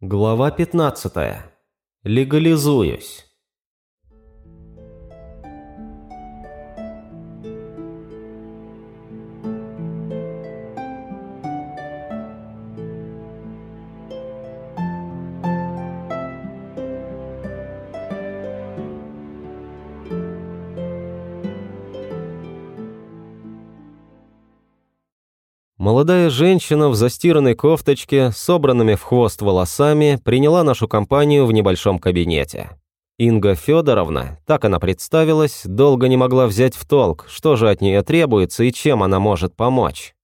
Глава 15. Легализуюсь. Молодая женщина в застиранной кофточке, собранными в хвост волосами, приняла нашу компанию в небольшом кабинете. Инга Федоровна, так она представилась, долго не могла взять в толк, что же от нее требуется и чем она может помочь.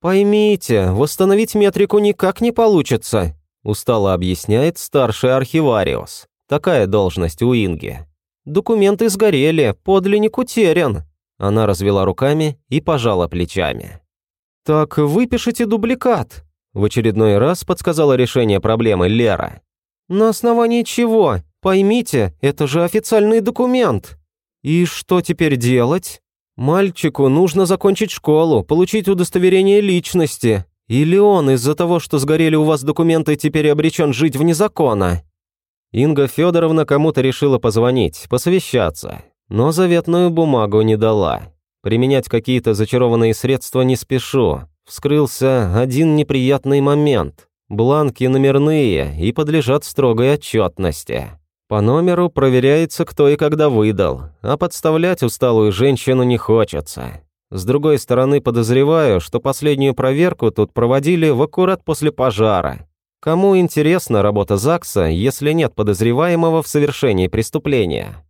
«Поймите, восстановить метрику никак не получится», устало объясняет старший архивариус. Такая должность у Инги. «Документы сгорели, подлинник утерян». Она развела руками и пожала плечами. «Так выпишите дубликат», – в очередной раз подсказала решение проблемы Лера. «На основании чего? Поймите, это же официальный документ». «И что теперь делать?» «Мальчику нужно закончить школу, получить удостоверение личности. Или он из-за того, что сгорели у вас документы, теперь обречен жить вне закона?» Инга Федоровна кому-то решила позвонить, посовещаться, но заветную бумагу не дала. Применять какие-то зачарованные средства не спешу. Вскрылся один неприятный момент. Бланки номерные и подлежат строгой отчетности. По номеру проверяется, кто и когда выдал, а подставлять усталую женщину не хочется. С другой стороны, подозреваю, что последнюю проверку тут проводили в аккурат после пожара. Кому интересна работа ЗАГСа, если нет подозреваемого в совершении преступления?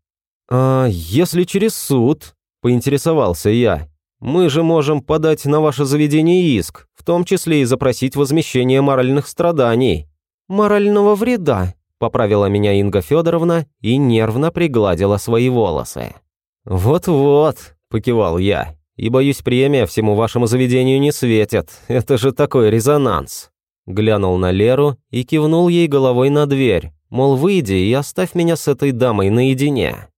А если через суд? Поинтересовался я. «Мы же можем подать на ваше заведение иск, в том числе и запросить возмещение моральных страданий». «Морального вреда», – поправила меня Инга Федоровна и нервно пригладила свои волосы. «Вот-вот», – покивал я, – «и боюсь, премия всему вашему заведению не светит, это же такой резонанс». Глянул на Леру и кивнул ей головой на дверь, мол, выйди и оставь меня с этой дамой наедине.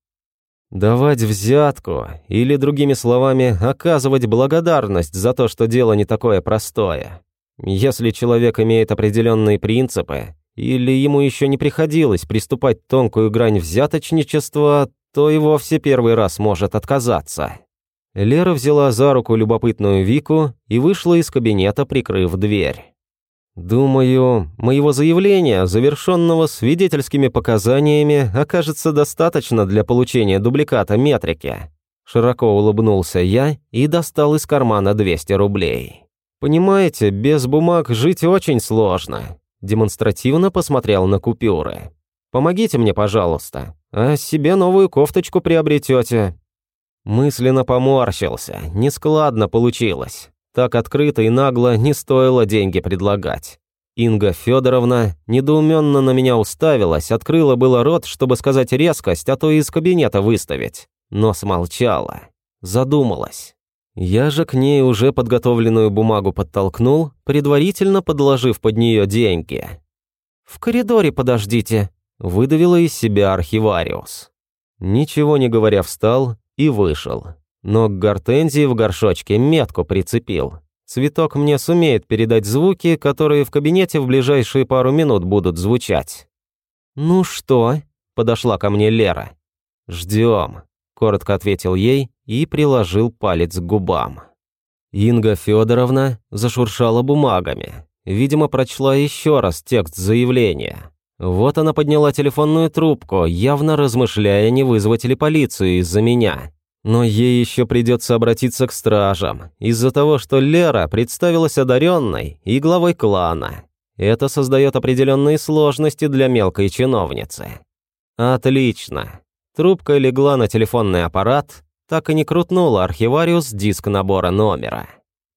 Давать взятку, или, другими словами, оказывать благодарность за то, что дело не такое простое. Если человек имеет определенные принципы, или ему еще не приходилось приступать тонкую грань взяточничества, то и вовсе первый раз может отказаться. Лера взяла за руку любопытную Вику и вышла из кабинета, прикрыв дверь. Думаю, моего заявления, завершенного свидетельскими показаниями, окажется достаточно для получения дубликата метрики. Широко улыбнулся я и достал из кармана 200 рублей. Понимаете, без бумаг жить очень сложно. Демонстративно посмотрел на купюры. Помогите мне, пожалуйста, а себе новую кофточку приобретете. Мысленно поморщился, нескладно получилось. Так открыто и нагло не стоило деньги предлагать. Инга Федоровна недоуменно на меня уставилась, открыла было рот, чтобы сказать резкость, а то и из кабинета выставить. Но смолчала. Задумалась. Я же к ней уже подготовленную бумагу подтолкнул, предварительно подложив под нее деньги. «В коридоре подождите», – выдавила из себя архивариус. Ничего не говоря, встал и вышел но к гортензии в горшочке метку прицепил. Цветок мне сумеет передать звуки, которые в кабинете в ближайшие пару минут будут звучать. «Ну что?» – подошла ко мне Лера. «Ждем», – коротко ответил ей и приложил палец к губам. Инга Федоровна зашуршала бумагами. Видимо, прочла еще раз текст заявления. Вот она подняла телефонную трубку, явно размышляя, не вызвать ли полицию из-за меня. Но ей еще придется обратиться к стражам, из-за того, что Лера представилась одаренной и главой клана. Это создает определенные сложности для мелкой чиновницы. Отлично. Трубка легла на телефонный аппарат, так и не крутнула архивариус диск набора номера.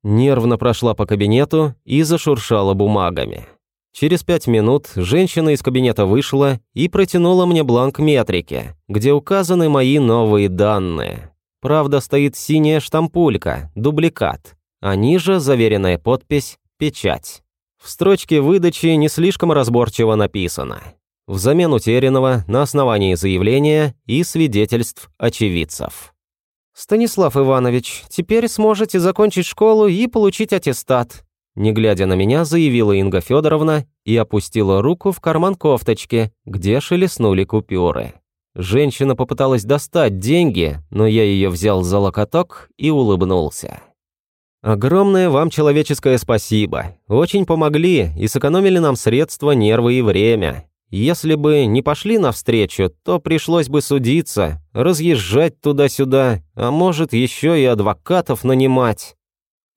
Нервно прошла по кабинету и зашуршала бумагами. Через пять минут женщина из кабинета вышла и протянула мне бланк метрики, где указаны мои новые данные. Правда, стоит синяя штампулька, дубликат, а ниже заверенная подпись «Печать». В строчке выдачи не слишком разборчиво написано. Взамен утерянного на основании заявления и свидетельств очевидцев. «Станислав Иванович, теперь сможете закончить школу и получить аттестат», не глядя на меня, заявила Инга Федоровна и опустила руку в карман кофточки, где шелестнули купюры. Женщина попыталась достать деньги, но я ее взял за локоток и улыбнулся. «Огромное вам человеческое спасибо. Очень помогли и сэкономили нам средства, нервы и время. Если бы не пошли навстречу, то пришлось бы судиться, разъезжать туда-сюда, а может, еще и адвокатов нанимать».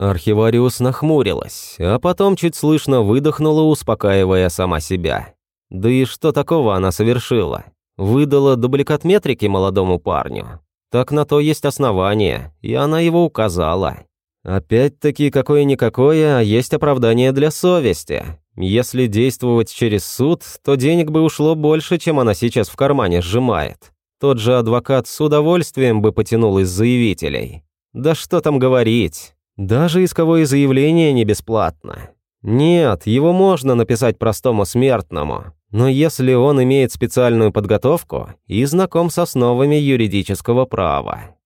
Архивариус нахмурилась, а потом чуть слышно выдохнула, успокаивая сама себя. Да и что такого она совершила? Выдала дубликат метрики молодому парню. Так на то есть основание, и она его указала. Опять-таки, какое-никакое, а есть оправдание для совести. Если действовать через суд, то денег бы ушло больше, чем она сейчас в кармане сжимает. Тот же адвокат с удовольствием бы потянул из заявителей. Да что там говорить, даже исковое заявление не бесплатно. Нет, его можно написать простому смертному, но если он имеет специальную подготовку и знаком с основами юридического права.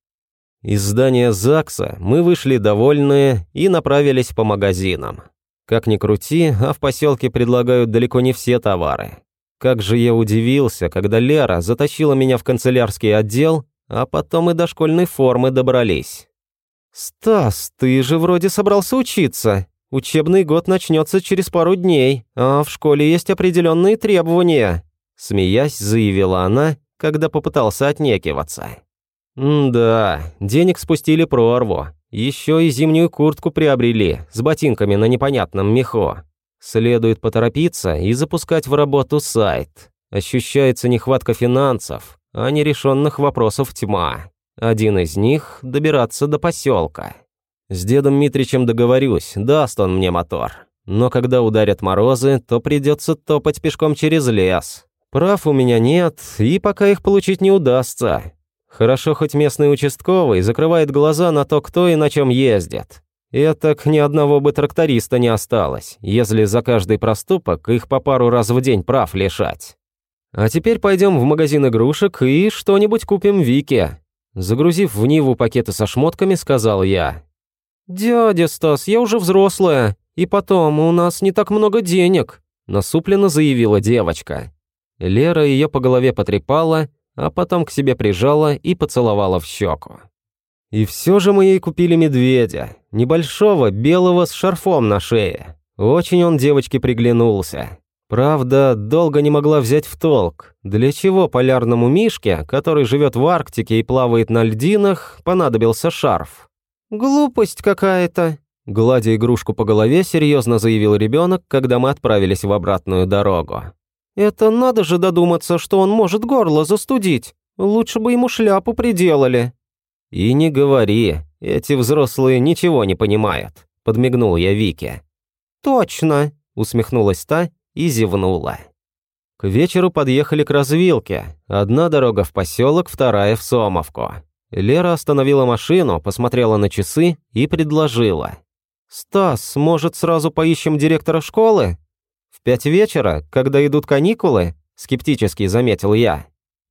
Из здания ЗАГСа мы вышли довольные и направились по магазинам. Как ни крути, а в поселке предлагают далеко не все товары. Как же я удивился, когда Лера затащила меня в канцелярский отдел, а потом и до школьной формы добрались. «Стас, ты же вроде собрался учиться. Учебный год начнется через пару дней, а в школе есть определенные требования», смеясь, заявила она, когда попытался отнекиваться. «Да, денег спустили прорву. Еще и зимнюю куртку приобрели, с ботинками на непонятном меху. Следует поторопиться и запускать в работу сайт. Ощущается нехватка финансов, а нерешенных вопросов тьма. Один из них – добираться до поселка. С дедом Митричем договорюсь, даст он мне мотор. Но когда ударят морозы, то придется топать пешком через лес. Прав у меня нет, и пока их получить не удастся. Хорошо, хоть местный участковый закрывает глаза на то, кто и на чем ездит. И так ни одного бы тракториста не осталось, если за каждый проступок их по пару раз в день прав лишать. А теперь пойдем в магазин игрушек и что-нибудь купим Вике. Загрузив в Ниву пакеты со шмотками, сказал я. «Дядя Стас, я уже взрослая, и потом, у нас не так много денег», насупленно заявила девочка. Лера ее по голове потрепала, а потом к себе прижала и поцеловала в щеку. И все же мы ей купили медведя, небольшого, белого с шарфом на шее. Очень он девочке приглянулся. Правда, долго не могла взять в толк, для чего полярному мишке, который живет в Арктике и плавает на льдинах, понадобился шарф. «Глупость какая-то», — гладя игрушку по голове, серьезно заявил ребенок, когда мы отправились в обратную дорогу. «Это надо же додуматься, что он может горло застудить. Лучше бы ему шляпу приделали». «И не говори, эти взрослые ничего не понимают», — подмигнул я Вике. «Точно», — усмехнулась та и зевнула. К вечеру подъехали к развилке. Одна дорога в поселок, вторая в Сомовку. Лера остановила машину, посмотрела на часы и предложила. «Стас, может, сразу поищем директора школы?» «В пять вечера, когда идут каникулы?» – скептически заметил я.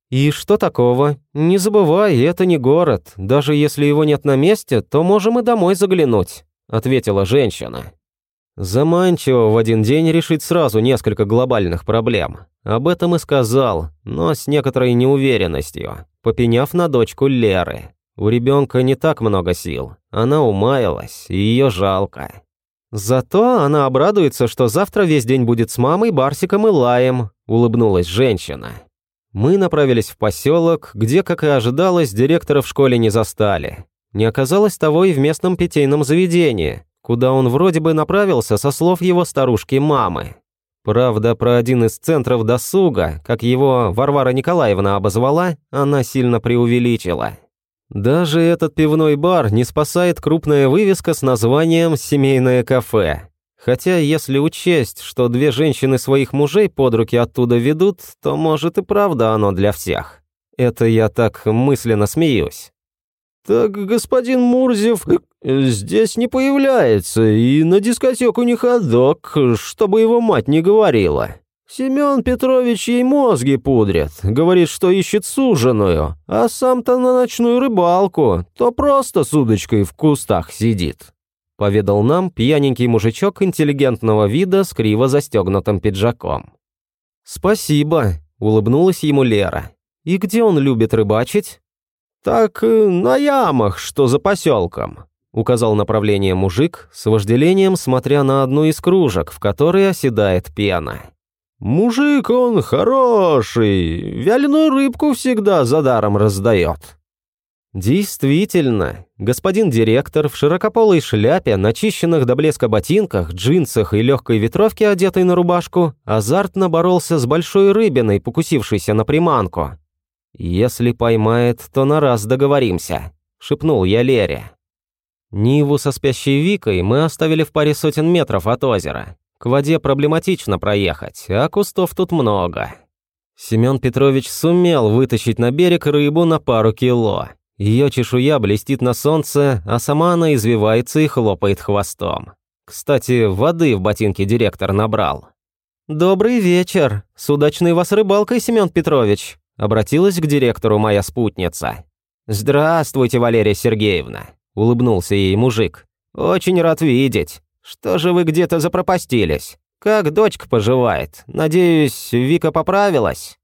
«И что такого? Не забывай, это не город. Даже если его нет на месте, то можем и домой заглянуть», – ответила женщина. Заманчиво в один день решить сразу несколько глобальных проблем. Об этом и сказал, но с некоторой неуверенностью, попеняв на дочку Леры. У ребенка не так много сил, она умаялась, и ее жалко. Зато она обрадуется, что завтра весь день будет с мамой, Барсиком и Лаем, улыбнулась женщина. Мы направились в поселок, где, как и ожидалось, директора в школе не застали. Не оказалось того и в местном питейном заведении, куда он вроде бы направился со слов его старушки-мамы. Правда, про один из центров досуга, как его Варвара Николаевна обозвала, она сильно преувеличила. Даже этот пивной бар не спасает крупная вывеска с названием «Семейное кафе». Хотя, если учесть, что две женщины своих мужей под руки оттуда ведут, то, может, и правда оно для всех. Это я так мысленно смеюсь. «Так господин Мурзев здесь не появляется, и на дискотеку не ходок, чтобы его мать не говорила. Семен Петрович ей мозги пудрит, говорит, что ищет суженую, а сам-то на ночную рыбалку, то просто с удочкой в кустах сидит». поведал нам пьяненький мужичок интеллигентного вида с криво застегнутым пиджаком. «Спасибо», — улыбнулась ему Лера. «И где он любит рыбачить?» «Так э, на ямах, что за поселком», — указал направление мужик, с вожделением смотря на одну из кружек, в которой оседает пена. «Мужик он хороший, вяленую рыбку всегда за даром раздает». Действительно, господин директор в широкополой шляпе, начищенных до блеска ботинках, джинсах и легкой ветровке, одетой на рубашку, азартно боролся с большой рыбиной, покусившейся на приманку. «Если поймает, то на раз договоримся», — шепнул я Лере. Ниву со спящей Викой мы оставили в паре сотен метров от озера. К воде проблематично проехать, а кустов тут много. Семен Петрович сумел вытащить на берег рыбу на пару кило. Ее чешуя блестит на солнце, а сама она извивается и хлопает хвостом. Кстати, воды в ботинке директор набрал. «Добрый вечер. С удачной вас рыбалкой, Семен Петрович», обратилась к директору моя спутница. «Здравствуйте, Валерия Сергеевна», — улыбнулся ей мужик. «Очень рад видеть. Что же вы где-то запропастились? Как дочка поживает? Надеюсь, Вика поправилась?»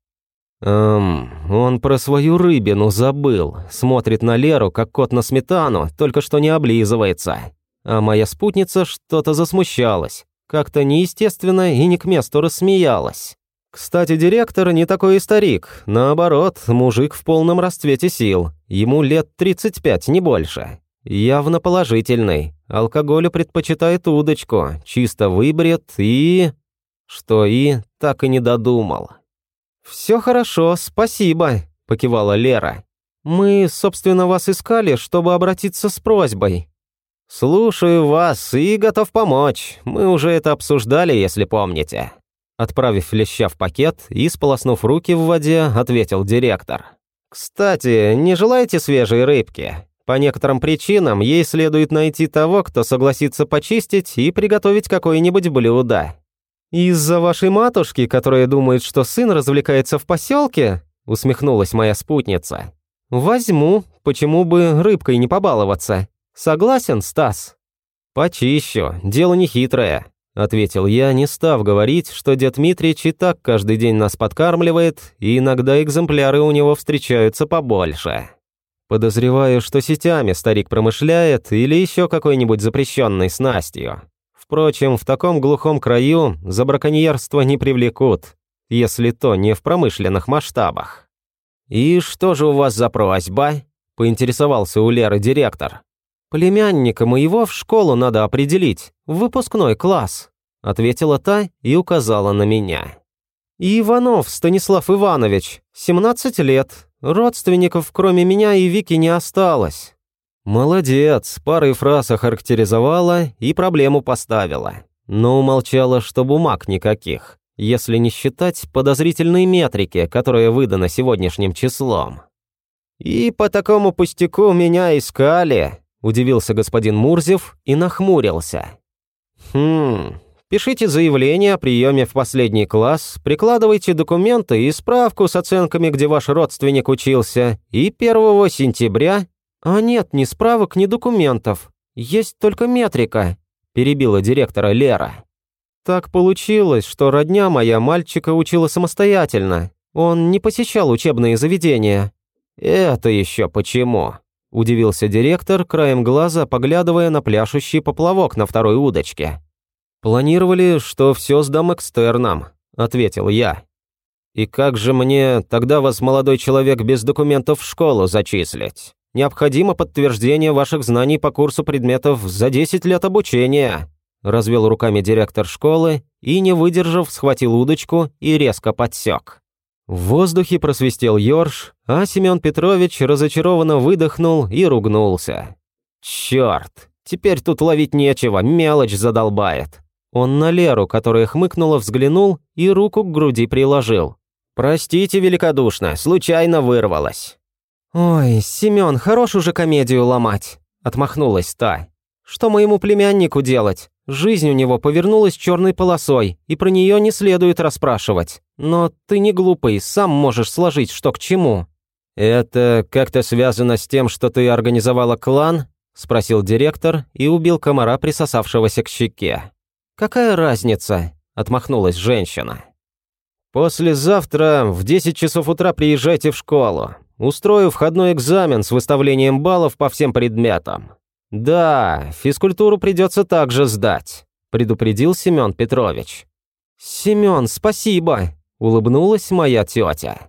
Эм, он про свою рыбину забыл. Смотрит на Леру, как кот на сметану, только что не облизывается. А моя спутница что-то засмущалась. Как-то неестественно и не к месту рассмеялась. Кстати, директор не такой старик. Наоборот, мужик в полном расцвете сил. Ему лет 35, не больше. Явно положительный. Алкоголю предпочитает удочку. Чисто выбрет и... Что и, так и не додумал. «Все хорошо, спасибо», – покивала Лера. «Мы, собственно, вас искали, чтобы обратиться с просьбой». «Слушаю вас и готов помочь. Мы уже это обсуждали, если помните». Отправив леща в пакет и сполоснув руки в воде, ответил директор. «Кстати, не желаете свежей рыбки? По некоторым причинам ей следует найти того, кто согласится почистить и приготовить какое-нибудь блюдо. «Из-за вашей матушки, которая думает, что сын развлекается в поселке?» усмехнулась моя спутница. «Возьму, почему бы рыбкой не побаловаться? Согласен, Стас?» «Почищу, дело не хитрое», — ответил я, не став говорить, что дед Митрич и так каждый день нас подкармливает, и иногда экземпляры у него встречаются побольше. Подозреваю, что сетями старик промышляет или еще какой-нибудь запрещенной снастью. Впрочем, в таком глухом краю за браконьерство не привлекут, если то не в промышленных масштабах. «И что же у вас за просьба?» – поинтересовался у Леры директор. «Племянника моего в школу надо определить, в выпускной класс», – ответила та и указала на меня. «Иванов Станислав Иванович, 17 лет, родственников кроме меня и Вики не осталось. Молодец, парой фраз охарактеризовала и проблему поставила. Но умолчала, что бумаг никаких, если не считать подозрительной метрики, которая выдана сегодняшним числом. «И по такому пустяку меня искали», – удивился господин Мурзев и нахмурился. «Хм, пишите заявление о приеме в последний класс, прикладывайте документы и справку с оценками, где ваш родственник учился, и 1 сентября «А нет ни справок, ни документов. Есть только метрика», – перебила директора Лера. «Так получилось, что родня моя мальчика учила самостоятельно. Он не посещал учебные заведения». «Это еще почему?» – удивился директор, краем глаза поглядывая на пляшущий поплавок на второй удочке. «Планировали, что все сдам экстерном», – ответил я. «И как же мне тогда вас, молодой человек, без документов в школу зачислить?» Необходимо подтверждение ваших знаний по курсу предметов за 10 лет обучения», развел руками директор школы и, не выдержав, схватил удочку и резко подсек. В воздухе просвистел ёрш, а Семен Петрович разочарованно выдохнул и ругнулся. «Чёрт, теперь тут ловить нечего, мелочь задолбает». Он на Леру, которая хмыкнула, взглянул и руку к груди приложил. «Простите великодушно, случайно вырвалась». «Ой, Семён, хорош уже комедию ломать», — отмахнулась та. «Что моему племяннику делать? Жизнь у него повернулась черной полосой, и про нее не следует расспрашивать. Но ты не глупый, сам можешь сложить, что к чему». «Это как-то связано с тем, что ты организовала клан?» – спросил директор и убил комара, присосавшегося к щеке. «Какая разница?» – отмахнулась женщина. «Послезавтра в 10 часов утра приезжайте в школу. Устрою входной экзамен с выставлением баллов по всем предметам. Да, физкультуру придется также сдать», – предупредил Семен Петрович. «Семен, спасибо!» – улыбнулась моя тетя.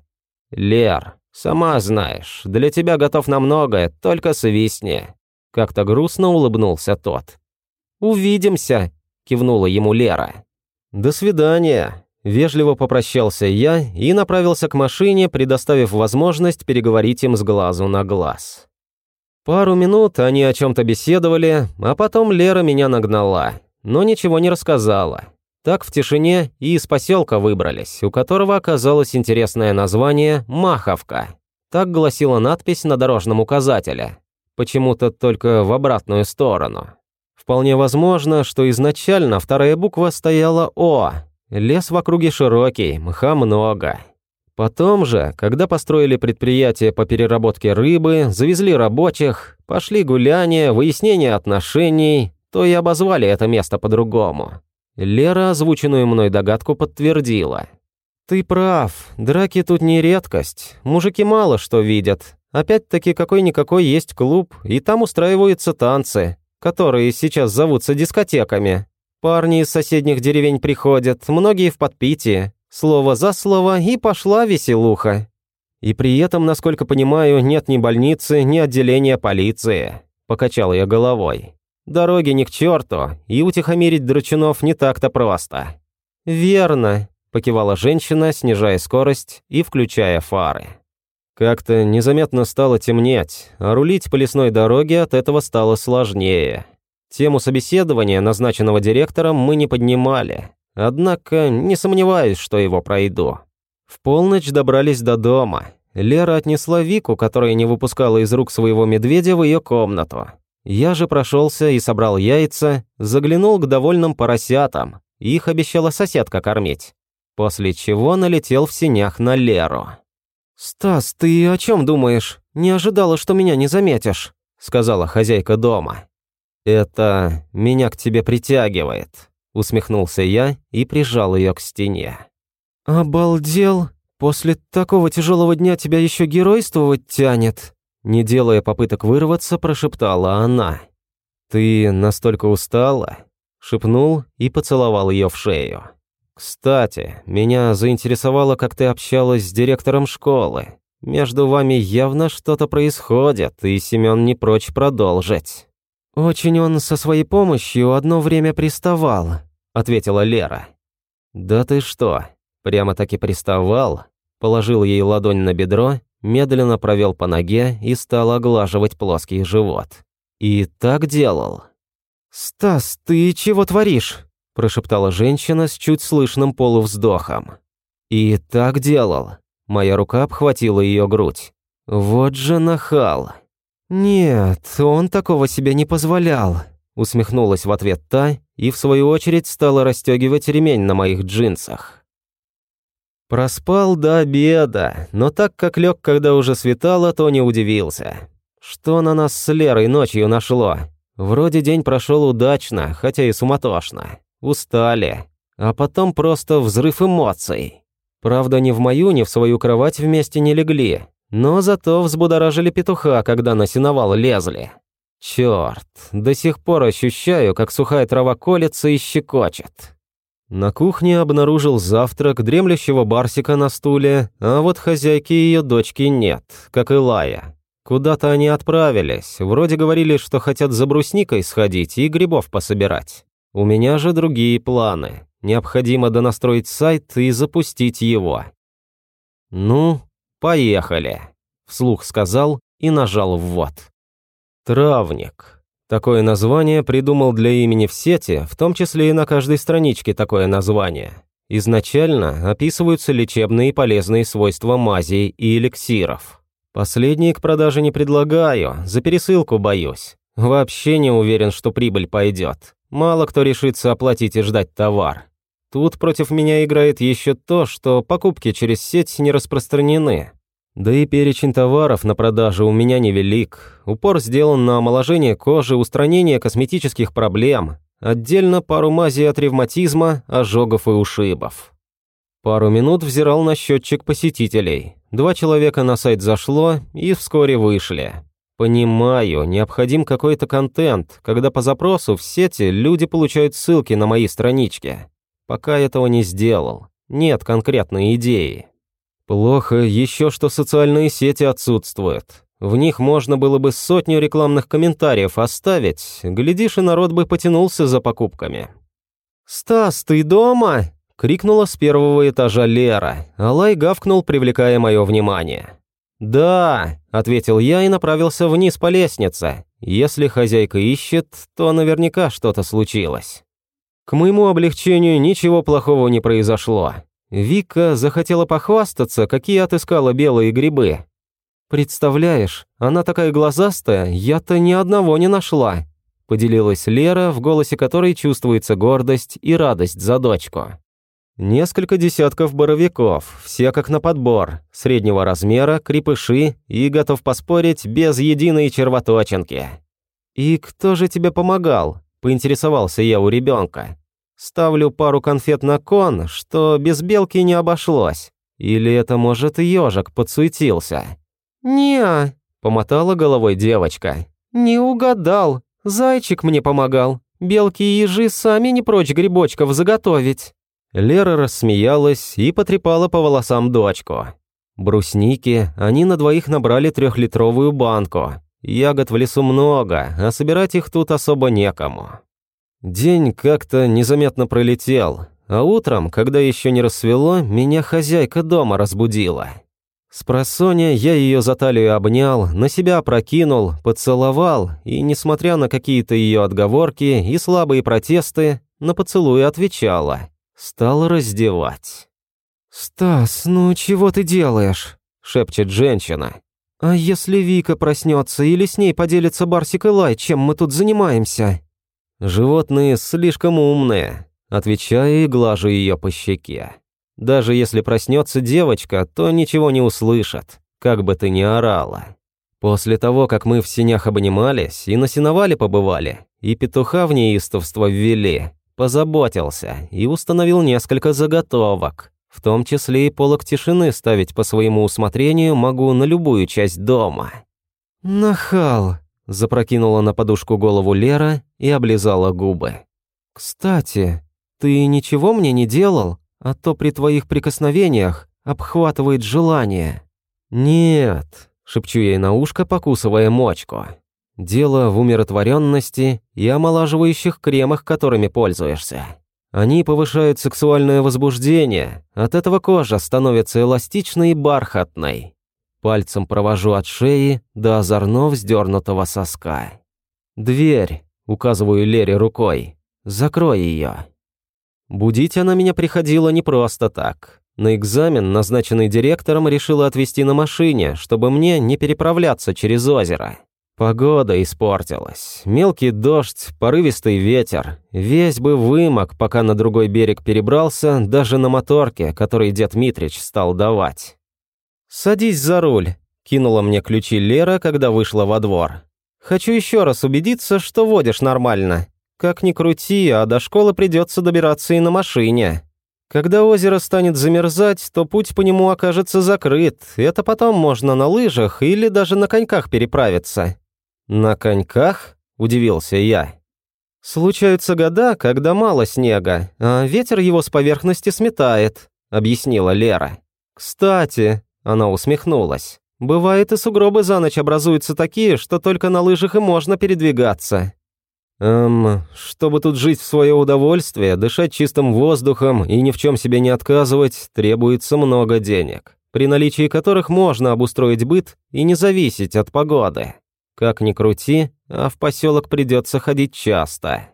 «Лер, сама знаешь, для тебя готов на многое, только свистни». Как-то грустно улыбнулся тот. «Увидимся!» – кивнула ему Лера. «До свидания!» – вежливо попрощался я и направился к машине, предоставив возможность переговорить им с глазу на глаз. Пару минут они о чем-то беседовали, а потом Лера меня нагнала, но ничего не рассказала. Так в тишине и из поселка выбрались, у которого оказалось интересное название «Маховка». Так гласила надпись на дорожном указателе. Почему-то только в обратную сторону. Вполне возможно, что изначально вторая буква стояла «О». Лес в округе широкий, мха много. Потом же, когда построили предприятие по переработке рыбы, завезли рабочих, пошли гуляния, выяснение отношений, то и обозвали это место по-другому. Лера озвученную мной догадку подтвердила. «Ты прав, драки тут не редкость, мужики мало что видят. Опять-таки какой-никакой есть клуб, и там устраиваются танцы, которые сейчас зовутся дискотеками. Парни из соседних деревень приходят, многие в подпитии. Слово за слово, и пошла веселуха. И при этом, насколько понимаю, нет ни больницы, ни отделения полиции», – покачал я головой. Дороги не к черту, и утихомирить драчунов не так-то просто. «Верно», – покивала женщина, снижая скорость и включая фары. Как-то незаметно стало темнеть, а рулить по лесной дороге от этого стало сложнее. Тему собеседования, назначенного директором, мы не поднимали. Однако не сомневаюсь, что его пройду. В полночь добрались до дома. Лера отнесла Вику, которая не выпускала из рук своего медведя, в ее комнату. Я же прошелся и собрал яйца, заглянул к довольным поросятам. Их обещала соседка кормить. После чего налетел в синях на Леру. «Стас, ты о чем думаешь? Не ожидала, что меня не заметишь», сказала хозяйка дома. «Это меня к тебе притягивает», усмехнулся я и прижал ее к стене. «Обалдел! После такого тяжелого дня тебя еще геройствовать тянет», не делая попыток вырваться, прошептала она. «Ты настолько устала?» Шепнул и поцеловал ее в шею. «Кстати, меня заинтересовало, как ты общалась с директором школы. Между вами явно что-то происходит, и Семен не прочь продолжить». «Очень он со своей помощью одно время приставал», — ответила Лера. «Да ты что, прямо-таки приставал?» Положил ей ладонь на бедро медленно провел по ноге и стал оглаживать плоский живот. И так делал. «Стас, ты чего творишь?» – прошептала женщина с чуть слышным полувздохом. И так делал. Моя рука обхватила ее грудь. Вот же нахал. «Нет, он такого себе не позволял», – усмехнулась в ответ та и в свою очередь стала расстегивать ремень на моих джинсах. Проспал до обеда, но так как лег, когда уже светало, то не удивился. Что на нас с Лерой ночью нашло? Вроде день прошел удачно, хотя и суматошно. Устали. А потом просто взрыв эмоций. Правда, ни в мою, ни в свою кровать вместе не легли. Но зато взбудоражили петуха, когда на сеновал лезли. Черт, до сих пор ощущаю, как сухая трава колется и щекочет. На кухне обнаружил завтрак дремлющего барсика на стуле, а вот хозяйки ее дочки нет, как и Лая. Куда-то они отправились, вроде говорили, что хотят за брусникой сходить и грибов пособирать. У меня же другие планы. Необходимо донастроить сайт и запустить его. «Ну, поехали», – вслух сказал и нажал «ввод». Травник. Такое название придумал для имени в сети, в том числе и на каждой страничке такое название. Изначально описываются лечебные и полезные свойства мазей и эликсиров. Последние к продаже не предлагаю, за пересылку боюсь. Вообще не уверен, что прибыль пойдет. Мало кто решится оплатить и ждать товар. Тут против меня играет еще то, что покупки через сеть не распространены. Да и перечень товаров на продажу у меня невелик. Упор сделан на омоложение кожи, устранение косметических проблем. Отдельно пару мазей от ревматизма, ожогов и ушибов. Пару минут взирал на счетчик посетителей. Два человека на сайт зашло и вскоре вышли. Понимаю, необходим какой-то контент, когда по запросу в сети люди получают ссылки на мои странички. Пока этого не сделал. Нет конкретной идеи. Плохо еще, что социальные сети отсутствуют. В них можно было бы сотню рекламных комментариев оставить, глядишь, и народ бы потянулся за покупками. «Стас, ты дома?» — крикнула с первого этажа Лера, а Лай гавкнул, привлекая мое внимание. «Да», — ответил я и направился вниз по лестнице. «Если хозяйка ищет, то наверняка что-то случилось». К моему облегчению ничего плохого не произошло. Вика захотела похвастаться, какие отыскала белые грибы. «Представляешь, она такая глазастая, я-то ни одного не нашла», поделилась Лера, в голосе которой чувствуется гордость и радость за дочку. Несколько десятков боровиков, все как на подбор, среднего размера, крепыши и, готов поспорить, без единой червоточинки. «И кто же тебе помогал?» – поинтересовался я у ребенка. Ставлю пару конфет на кон, что без белки не обошлось. Или это, может, ежик подсуетился? не помотала головой девочка. «Не угадал. Зайчик мне помогал. Белки и ежи сами не прочь грибочков заготовить». Лера рассмеялась и потрепала по волосам дочку. Брусники они на двоих набрали трехлитровую банку. Ягод в лесу много, а собирать их тут особо некому. День как-то незаметно пролетел, а утром, когда еще не рассвело, меня хозяйка дома разбудила. С просоня я ее за талию обнял, на себя опрокинул, поцеловал, и, несмотря на какие-то ее отговорки и слабые протесты, на поцелуй отвечала. Стал раздевать. «Стас, ну чего ты делаешь?» — шепчет женщина. «А если Вика проснется или с ней поделится Барсик и Лай, чем мы тут занимаемся?» Животные слишком умные, отвечаю и глажу ее по щеке. Даже если проснется девочка, то ничего не услышат, как бы ты ни орала. После того, как мы в синях обнимались и на сеновале побывали, и петуха в неистовство ввели, позаботился и установил несколько заготовок, в том числе и полок тишины ставить по своему усмотрению могу на любую часть дома. «Нахал!» Запрокинула на подушку голову Лера и облизала губы. «Кстати, ты ничего мне не делал, а то при твоих прикосновениях обхватывает желание». «Нет», — шепчу ей на ушко, покусывая мочку. «Дело в умиротворенности и омолаживающих кремах, которыми пользуешься. Они повышают сексуальное возбуждение, от этого кожа становится эластичной и бархатной. Пальцем провожу от шеи до озорно вздернутого соска. «Дверь», — указываю Лере рукой. «Закрой ее». Будить она меня приходила не просто так. На экзамен, назначенный директором, решила отвезти на машине, чтобы мне не переправляться через озеро. Погода испортилась. Мелкий дождь, порывистый ветер. Весь бы вымок, пока на другой берег перебрался, даже на моторке, который дед Митрич стал давать. «Садись за руль», — кинула мне ключи Лера, когда вышла во двор. «Хочу еще раз убедиться, что водишь нормально. Как ни крути, а до школы придется добираться и на машине. Когда озеро станет замерзать, то путь по нему окажется закрыт. Это потом можно на лыжах или даже на коньках переправиться». «На коньках?» – удивился я. «Случаются года, когда мало снега, а ветер его с поверхности сметает», – объяснила Лера. «Кстати, она усмехнулась. «Бывает, и сугробы за ночь образуются такие, что только на лыжах и можно передвигаться». «Эм, чтобы тут жить в свое удовольствие, дышать чистым воздухом и ни в чем себе не отказывать, требуется много денег, при наличии которых можно обустроить быт и не зависеть от погоды. Как ни крути, а в поселок придется ходить часто.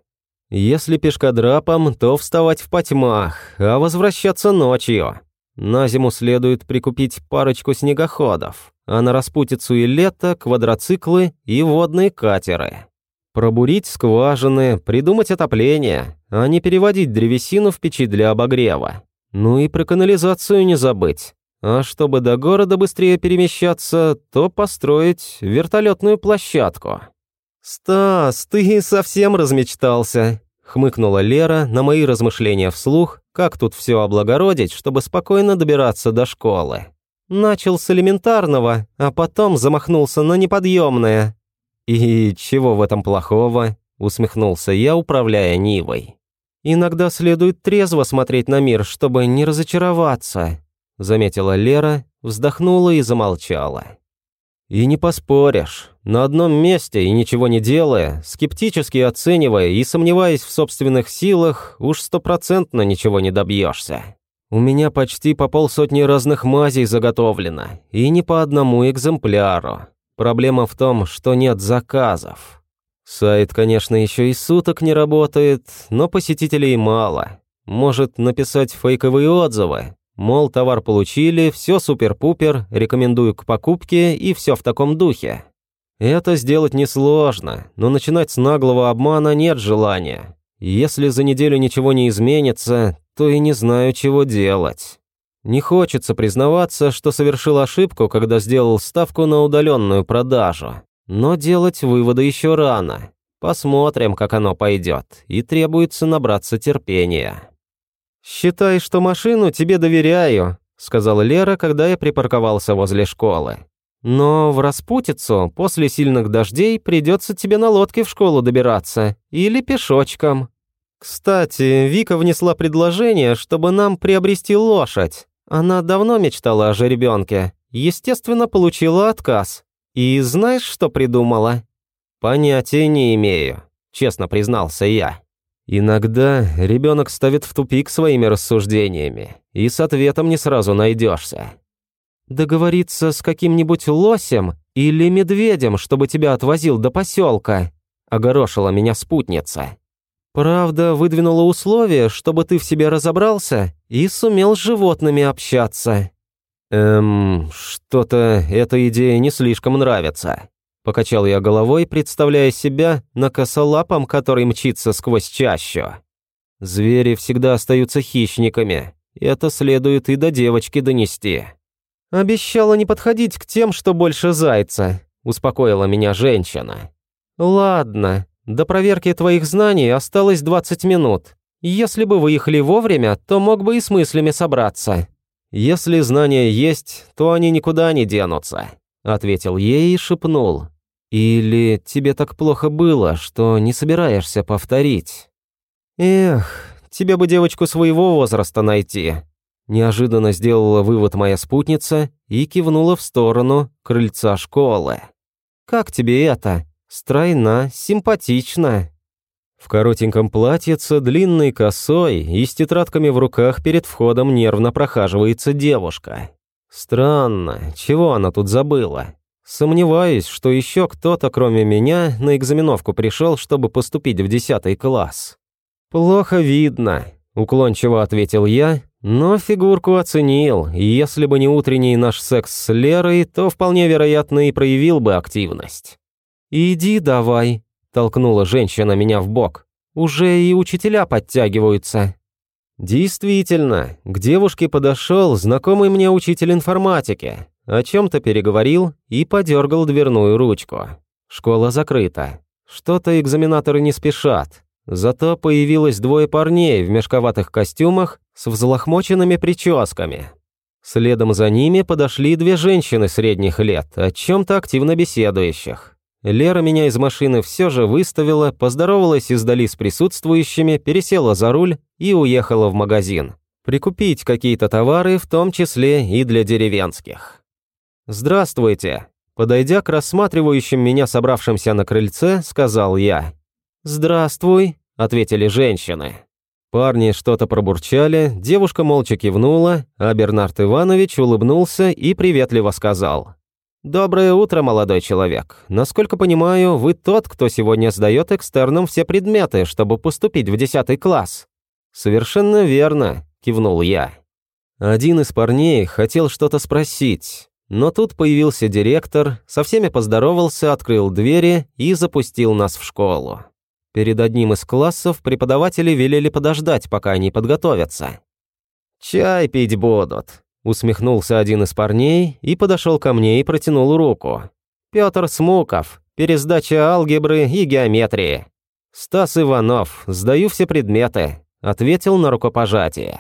Если пешкодрапом, то вставать в потьмах, а возвращаться ночью. На зиму следует прикупить парочку снегоходов, а на распутицу и лето – квадроциклы и водные катеры. Пробурить скважины, придумать отопление, а не переводить древесину в печи для обогрева. Ну и про канализацию не забыть. А чтобы до города быстрее перемещаться, то построить вертолетную площадку. «Стас, ты совсем размечтался», — хмыкнула Лера на мои размышления вслух, как тут все облагородить, чтобы спокойно добираться до школы. Начал с элементарного, а потом замахнулся на неподъемное. «И чего в этом плохого?» — усмехнулся я, управляя Нивой. «Иногда следует трезво смотреть на мир, чтобы не разочароваться», — заметила Лера, вздохнула и замолчала. И не поспоришь. На одном месте и ничего не делая, скептически оценивая и сомневаясь в собственных силах, уж стопроцентно ничего не добьешься. У меня почти по полсотни разных мазей заготовлено, и не по одному экземпляру. Проблема в том, что нет заказов. Сайт, конечно, еще и суток не работает, но посетителей мало. Может написать фейковые отзывы, Мол, товар получили, все супер-пупер, рекомендую к покупке и все в таком духе. Это сделать несложно, но начинать с наглого обмана нет желания. Если за неделю ничего не изменится, то и не знаю, чего делать. Не хочется признаваться, что совершил ошибку, когда сделал ставку на удаленную продажу. Но делать выводы еще рано. Посмотрим, как оно пойдет, и требуется набраться терпения. «Считай, что машину тебе доверяю», — сказала Лера, когда я припарковался возле школы. «Но в распутицу после сильных дождей придется тебе на лодке в школу добираться или пешочком». «Кстати, Вика внесла предложение, чтобы нам приобрести лошадь. Она давно мечтала о жеребенке. Естественно, получила отказ. И знаешь, что придумала?» «Понятия не имею», — честно признался я. Иногда ребенок ставит в тупик своими рассуждениями, и с ответом не сразу найдешься. Договориться с каким-нибудь лосем или медведем, чтобы тебя отвозил до поселка, огорошила меня спутница. Правда, выдвинула условие, чтобы ты в себе разобрался и сумел с животными общаться. Эм, что-то эта идея не слишком нравится. Покачал я головой, представляя себя на косолапом, который мчится сквозь чащу. Звери всегда остаются хищниками. Это следует и до девочки донести. «Обещала не подходить к тем, что больше зайца», – успокоила меня женщина. «Ладно, до проверки твоих знаний осталось 20 минут. Если бы выехали вовремя, то мог бы и с мыслями собраться». «Если знания есть, то они никуда не денутся», – ответил ей и шепнул. Или тебе так плохо было, что не собираешься повторить? Эх, тебе бы девочку своего возраста найти. Неожиданно сделала вывод моя спутница и кивнула в сторону крыльца школы. Как тебе это? Стройна, симпатична. В коротеньком платьице, длинной косой и с тетрадками в руках перед входом нервно прохаживается девушка. Странно, чего она тут забыла? Сомневаюсь, что еще кто-то, кроме меня, на экзаменовку пришел, чтобы поступить в десятый класс. «Плохо видно», – уклончиво ответил я, но фигурку оценил, и если бы не утренний наш секс с Лерой, то вполне вероятно и проявил бы активность. «Иди давай», – толкнула женщина меня в бок. «Уже и учителя подтягиваются». Действительно, к девушке подошел знакомый мне учитель информатики, о чем-то переговорил и подергал дверную ручку. Школа закрыта. Что-то экзаменаторы не спешат. Зато появилось двое парней в мешковатых костюмах с взлохмоченными прическами. Следом за ними подошли две женщины средних лет, о чем-то активно беседующих. Лера меня из машины все же выставила, поздоровалась издали с присутствующими, пересела за руль и уехала в магазин. Прикупить какие-то товары, в том числе и для деревенских. «Здравствуйте!» Подойдя к рассматривающим меня собравшимся на крыльце, сказал я. «Здравствуй», — ответили женщины. Парни что-то пробурчали, девушка молча кивнула, а Бернард Иванович улыбнулся и приветливо сказал. «Доброе утро, молодой человек. Насколько понимаю, вы тот, кто сегодня сдает экстерном все предметы, чтобы поступить в десятый класс». «Совершенно верно», — кивнул я. Один из парней хотел что-то спросить, но тут появился директор, со всеми поздоровался, открыл двери и запустил нас в школу. Перед одним из классов преподаватели велели подождать, пока они подготовятся. «Чай пить будут», Усмехнулся один из парней и подошел ко мне и протянул руку. Петр Смуков, пересдача алгебры и геометрии. Стас Иванов, сдаю все предметы, ответил на рукопожатие.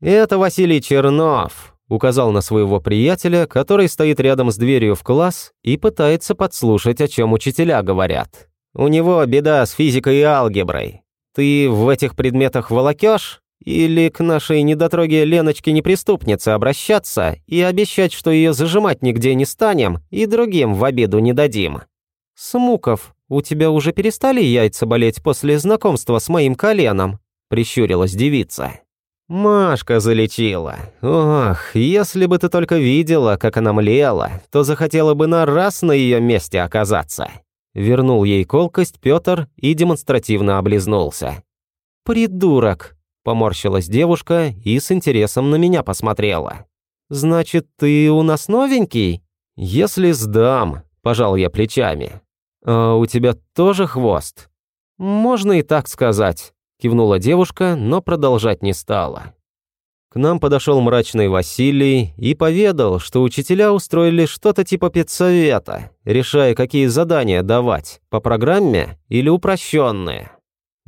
Это Василий Чернов, указал на своего приятеля, который стоит рядом с дверью в класс и пытается подслушать, о чем учителя говорят. У него беда с физикой и алгеброй. Ты в этих предметах волокёшь? Или к нашей недотроге Леночке неприступнице обращаться и обещать, что ее зажимать нигде не станем и другим в обиду не дадим? Смуков, у тебя уже перестали яйца болеть после знакомства с моим коленом? Прищурилась девица. Машка залечила. Ох, если бы ты только видела, как она млела, то захотела бы на раз на ее месте оказаться. Вернул ей колкость Петр и демонстративно облизнулся. «Придурок!» – поморщилась девушка и с интересом на меня посмотрела. «Значит, ты у нас новенький?» «Если сдам», – пожал я плечами. «А у тебя тоже хвост?» «Можно и так сказать», – кивнула девушка, но продолжать не стала. К нам подошел мрачный Василий и поведал, что учителя устроили что-то типа педсовета, решая, какие задания давать, по программе или упрощенные.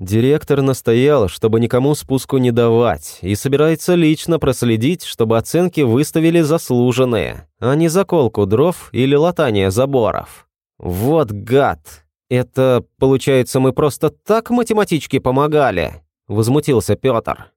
Директор настоял, чтобы никому спуску не давать, и собирается лично проследить, чтобы оценки выставили заслуженные, а не заколку дров или латание заборов. Вот гад! Это, получается, мы просто так математичке помогали? Возмутился Петр.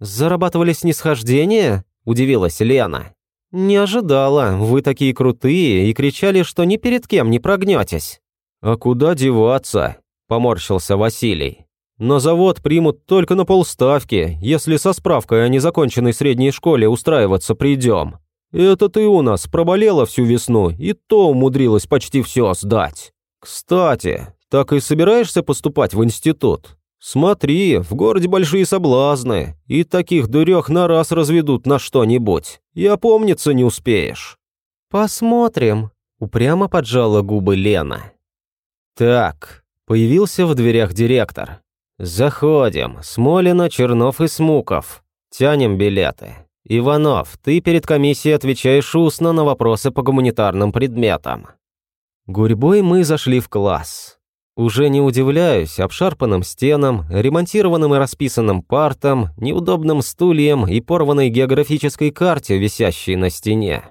«Зарабатывали снисхождение?» – удивилась Лена. «Не ожидала, вы такие крутые и кричали, что ни перед кем не прогнетесь». «А куда деваться?» – поморщился Василий. «На завод примут только на полставки, если со справкой о незаконченной средней школе устраиваться придем. Это ты у нас проболела всю весну и то умудрилась почти все сдать. Кстати, так и собираешься поступать в институт?» «Смотри, в городе большие соблазны, и таких дурёх на раз разведут на что-нибудь. И опомниться не успеешь». «Посмотрим», — упрямо поджала губы Лена. «Так», — появился в дверях директор. «Заходим. Смолина, Чернов и Смуков. Тянем билеты. Иванов, ты перед комиссией отвечаешь устно на вопросы по гуманитарным предметам». Гурьбой мы зашли в класс. Уже не удивляюсь обшарпанным стенам, ремонтированным и расписанным партам, неудобным стульям и порванной географической карте, висящей на стене.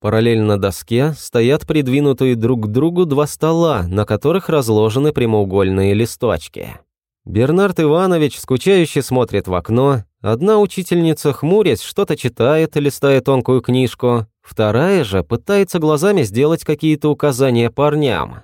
Параллельно доске стоят придвинутые друг к другу два стола, на которых разложены прямоугольные листочки. Бернард Иванович скучающе смотрит в окно, одна учительница, хмурясь, что-то читает, листая тонкую книжку, вторая же пытается глазами сделать какие-то указания парням.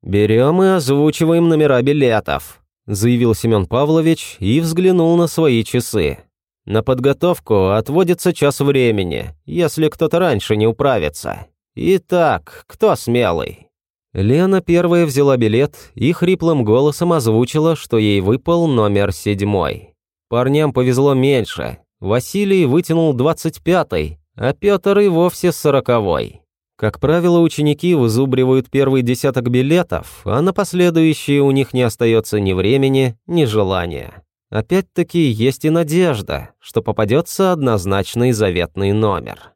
«Берем и озвучиваем номера билетов», – заявил Семен Павлович и взглянул на свои часы. «На подготовку отводится час времени, если кто-то раньше не управится. Итак, кто смелый?» Лена первая взяла билет и хриплым голосом озвучила, что ей выпал номер седьмой. Парням повезло меньше. Василий вытянул двадцать пятый, а Петр и вовсе сороковой. Как правило, ученики вызубривают первый десяток билетов, а на последующие у них не остается ни времени, ни желания. Опять-таки есть и надежда, что попадется однозначный заветный номер.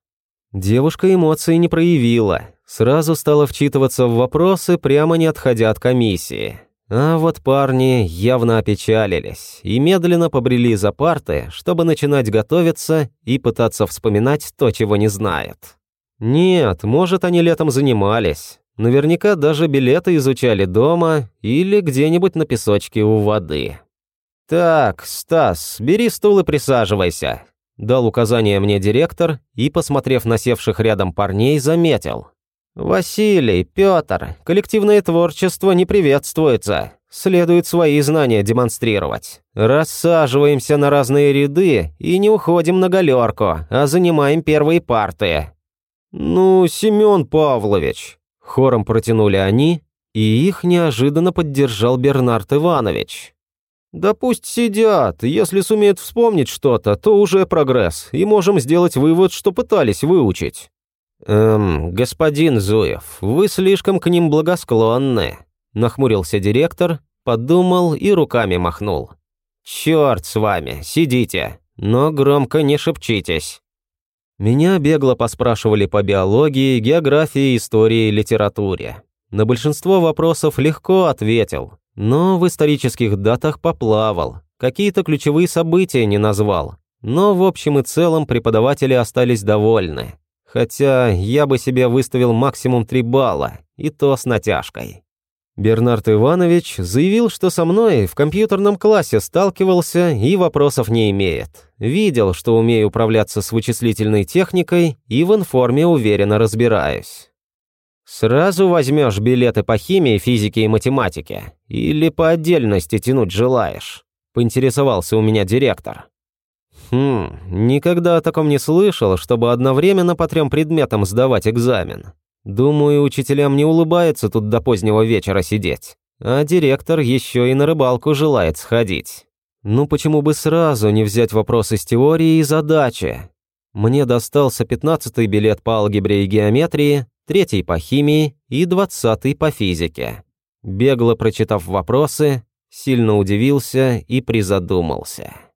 Девушка эмоций не проявила, сразу стала вчитываться в вопросы, прямо не отходя от комиссии. А вот парни явно опечалились и медленно побрели за парты, чтобы начинать готовиться и пытаться вспоминать то, чего не знают. Нет, может, они летом занимались. Наверняка даже билеты изучали дома или где-нибудь на песочке у воды. «Так, Стас, бери стул и присаживайся», – дал указание мне директор и, посмотрев на севших рядом парней, заметил. «Василий, Пётр, коллективное творчество не приветствуется. Следует свои знания демонстрировать. Рассаживаемся на разные ряды и не уходим на галерку, а занимаем первые парты. «Ну, Семен Павлович!» – хором протянули они, и их неожиданно поддержал Бернард Иванович. «Да пусть сидят, если сумеют вспомнить что-то, то уже прогресс, и можем сделать вывод, что пытались выучить». «Эм, господин Зуев, вы слишком к ним благосклонны», – нахмурился директор, подумал и руками махнул. «Черт с вами, сидите, но громко не шепчитесь». Меня бегло поспрашивали по биологии, географии, истории, литературе. На большинство вопросов легко ответил, но в исторических датах поплавал, какие-то ключевые события не назвал. Но в общем и целом преподаватели остались довольны. Хотя я бы себе выставил максимум 3 балла, и то с натяжкой. Бернард Иванович заявил, что со мной в компьютерном классе сталкивался и вопросов не имеет. Видел, что умею управляться с вычислительной техникой и в информе уверенно разбираюсь. «Сразу возьмешь билеты по химии, физике и математике? Или по отдельности тянуть желаешь?» – поинтересовался у меня директор. «Хм, никогда о таком не слышал, чтобы одновременно по трем предметам сдавать экзамен. Думаю, учителям не улыбается тут до позднего вечера сидеть. А директор еще и на рыбалку желает сходить. Ну почему бы сразу не взять вопросы с теории и задачи? Мне достался пятнадцатый билет по алгебре и геометрии, третий по химии и двадцатый по физике. Бегло прочитав вопросы, сильно удивился и призадумался.